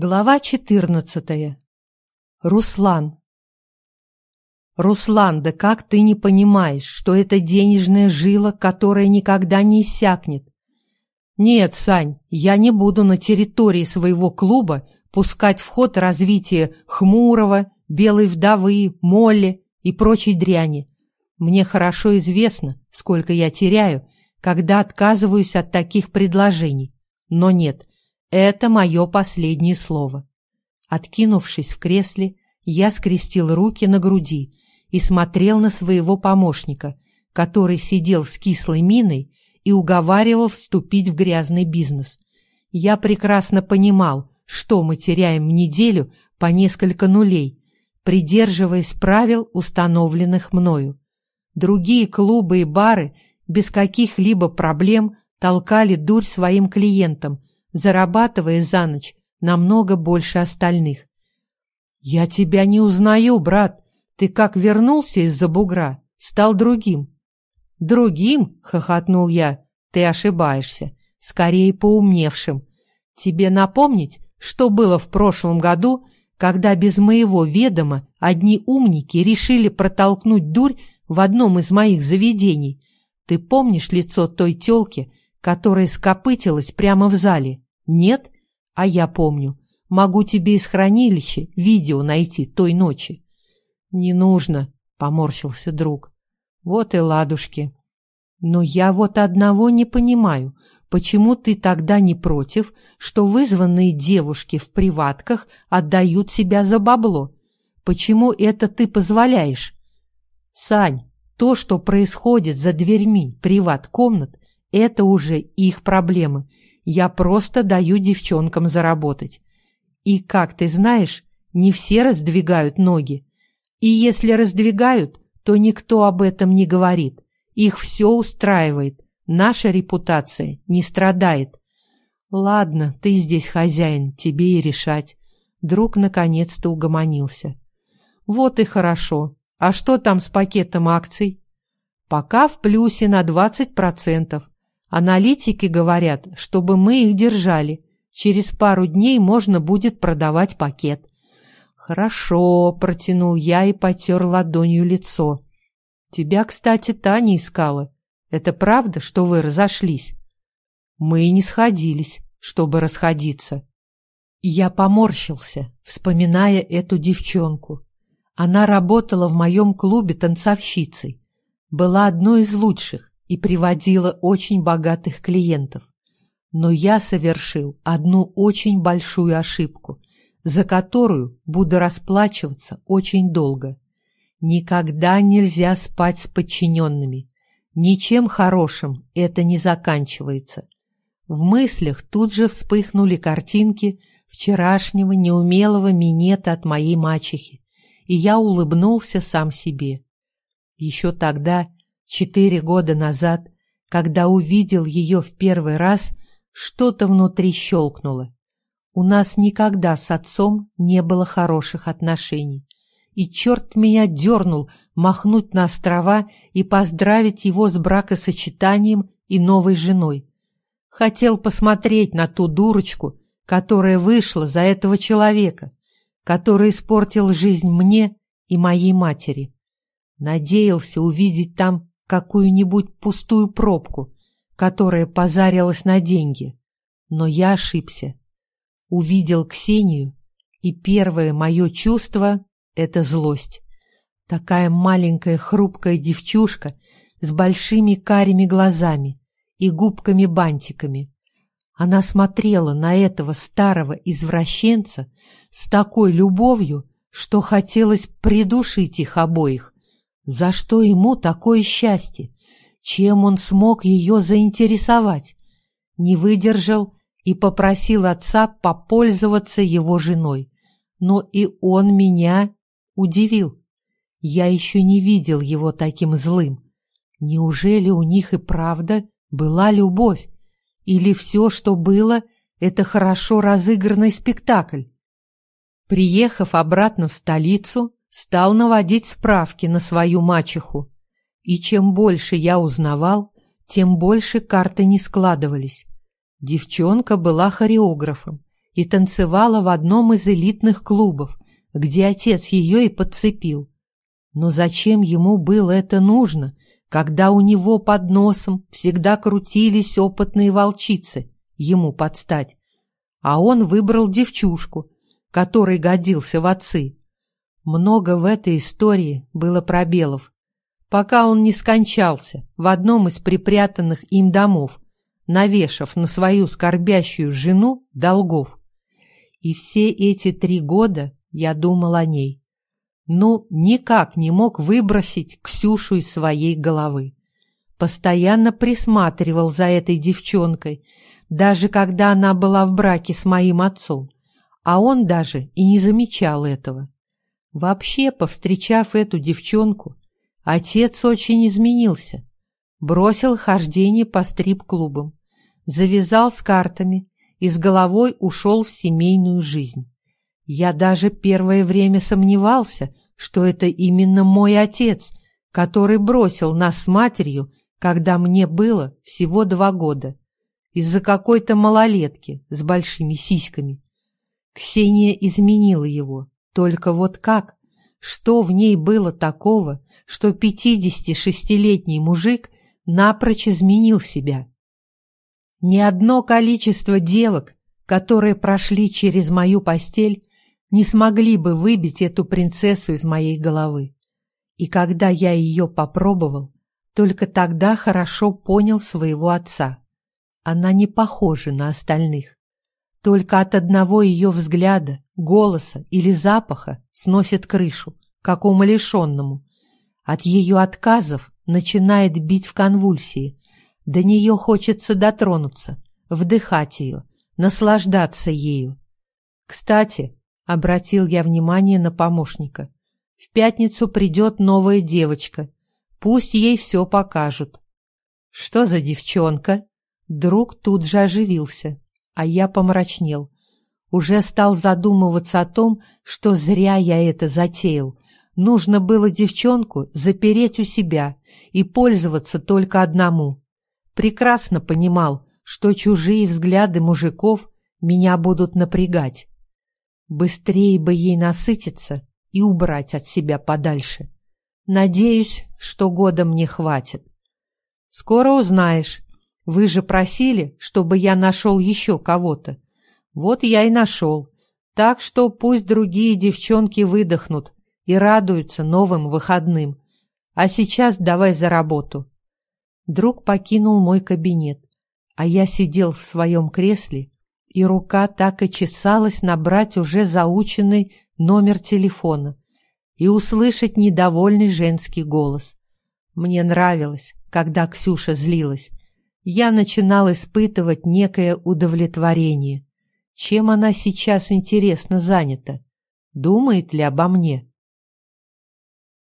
Глава 14. Руслан. Руслан, да как ты не понимаешь, что это денежная жила, которая никогда не иссякнет? Нет, Сань, я не буду на территории своего клуба пускать в ход развитие Хмурого, Белой Вдовы, Молли и прочей дряни. Мне хорошо известно, сколько я теряю, когда отказываюсь от таких предложений. Но нет, это мое последнее слово. Откинувшись в кресле, я скрестил руки на груди и смотрел на своего помощника, который сидел с кислой миной и уговаривал вступить в грязный бизнес. Я прекрасно понимал, что мы теряем в неделю по несколько нулей, придерживаясь правил, установленных мною. Другие клубы и бары без каких-либо проблем толкали дурь своим клиентам – зарабатывая за ночь намного больше остальных. «Я тебя не узнаю, брат. Ты как вернулся из-за бугра, стал другим». «Другим?» — хохотнул я. «Ты ошибаешься. Скорее поумневшим. Тебе напомнить, что было в прошлом году, когда без моего ведома одни умники решили протолкнуть дурь в одном из моих заведений? Ты помнишь лицо той тёлки, которая скопытилась прямо в зале. Нет? А я помню. Могу тебе из хранилища видео найти той ночи. Не нужно, поморщился друг. Вот и ладушки. Но я вот одного не понимаю. Почему ты тогда не против, что вызванные девушки в приватках отдают себя за бабло? Почему это ты позволяешь? Сань, то, что происходит за дверьми приват-комнат, это уже их проблемы. Я просто даю девчонкам заработать. И, как ты знаешь, не все раздвигают ноги. И если раздвигают, то никто об этом не говорит. Их все устраивает. Наша репутация не страдает. Ладно, ты здесь хозяин, тебе и решать. Друг наконец-то угомонился. Вот и хорошо. А что там с пакетом акций? Пока в плюсе на 20%. Аналитики говорят, чтобы мы их держали. Через пару дней можно будет продавать пакет. Хорошо, протянул я и потер ладонью лицо. Тебя, кстати, Таня искала. Это правда, что вы разошлись? Мы и не сходились, чтобы расходиться. Я поморщился, вспоминая эту девчонку. Она работала в моем клубе танцовщицей. Была одной из лучших и приводила очень богатых клиентов. Но я совершил одну очень большую ошибку, за которую буду расплачиваться очень долго. Никогда нельзя спать с подчиненными. Ничем хорошим это не заканчивается. В мыслях тут же вспыхнули картинки вчерашнего неумелого минета от моей мачехи, и я улыбнулся сам себе. Еще тогда Четыре года назад, когда увидел ее в первый раз, что-то внутри щелкнуло. У нас никогда с отцом не было хороших отношений. И черт меня дернул махнуть на острова и поздравить его с бракосочетанием и новой женой. Хотел посмотреть на ту дурочку, которая вышла за этого человека, который испортил жизнь мне и моей матери. Надеялся увидеть там какую-нибудь пустую пробку, которая позарилась на деньги. Но я ошибся. Увидел Ксению, и первое мое чувство — это злость. Такая маленькая хрупкая девчушка с большими карими глазами и губками-бантиками. Она смотрела на этого старого извращенца с такой любовью, что хотелось придушить их обоих, за что ему такое счастье? Чем он смог ее заинтересовать? Не выдержал и попросил отца попользоваться его женой. Но и он меня удивил. Я еще не видел его таким злым. Неужели у них и правда была любовь? Или все, что было, это хорошо разыгранный спектакль? Приехав обратно в столицу, стал наводить справки на свою мачеху. И чем больше я узнавал, тем больше карты не складывались. Девчонка была хореографом и танцевала в одном из элитных клубов, где отец ее и подцепил. Но зачем ему было это нужно, когда у него под носом всегда крутились опытные волчицы, ему подстать? А он выбрал девчушку, который годился в отцы. Много в этой истории было пробелов, пока он не скончался в одном из припрятанных им домов, навешав на свою скорбящую жену долгов. И все эти три года я думал о ней. Ну, никак не мог выбросить Ксюшу из своей головы. Постоянно присматривал за этой девчонкой, даже когда она была в браке с моим отцом, а он даже и не замечал этого. Вообще, повстречав эту девчонку, отец очень изменился. Бросил хождение по стрип-клубам, завязал с картами и с головой ушел в семейную жизнь. Я даже первое время сомневался, что это именно мой отец, который бросил нас с матерью, когда мне было всего два года, из-за какой-то малолетки с большими сиськами. Ксения изменила его, только вот как? Что в ней было такого, что 56-летний мужик напрочь изменил себя? Ни одно количество девок, которые прошли через мою постель, не смогли бы выбить эту принцессу из моей головы. И когда я ее попробовал, только тогда хорошо понял своего отца. Она не похожа на остальных. Только от одного ее взгляда, голоса или запаха сносит крышу, как умалишенному. От ее отказов начинает бить в конвульсии. До нее хочется дотронуться, вдыхать ее, наслаждаться ею. Кстати, обратил я внимание на помощника, в пятницу придет новая девочка. Пусть ей все покажут. Что за девчонка? Друг тут же оживился а я помрачнел. Уже стал задумываться о том, что зря я это затеял. Нужно было девчонку запереть у себя и пользоваться только одному. Прекрасно понимал, что чужие взгляды мужиков меня будут напрягать. Быстрее бы ей насытиться и убрать от себя подальше. Надеюсь, что года мне хватит. Скоро узнаешь, вы же просили, чтобы я нашел еще кого-то. Вот я и нашел. Так что пусть другие девчонки выдохнут и радуются новым выходным. А сейчас давай за работу. Друг покинул мой кабинет, а я сидел в своем кресле, и рука так и чесалась набрать уже заученный номер телефона и услышать недовольный женский голос. Мне нравилось, когда Ксюша злилась я начинал испытывать некое удовлетворение. Чем она сейчас интересно занята? Думает ли обо мне?